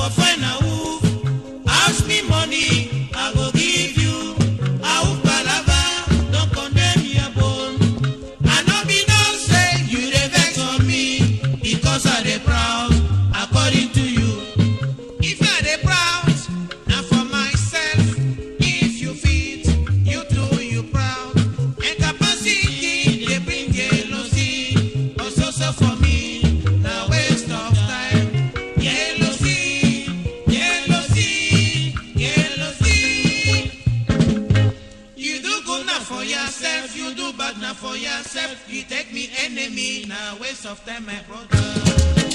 for buena do bad now for yourself. You take me enemy, now waste of time, my brother.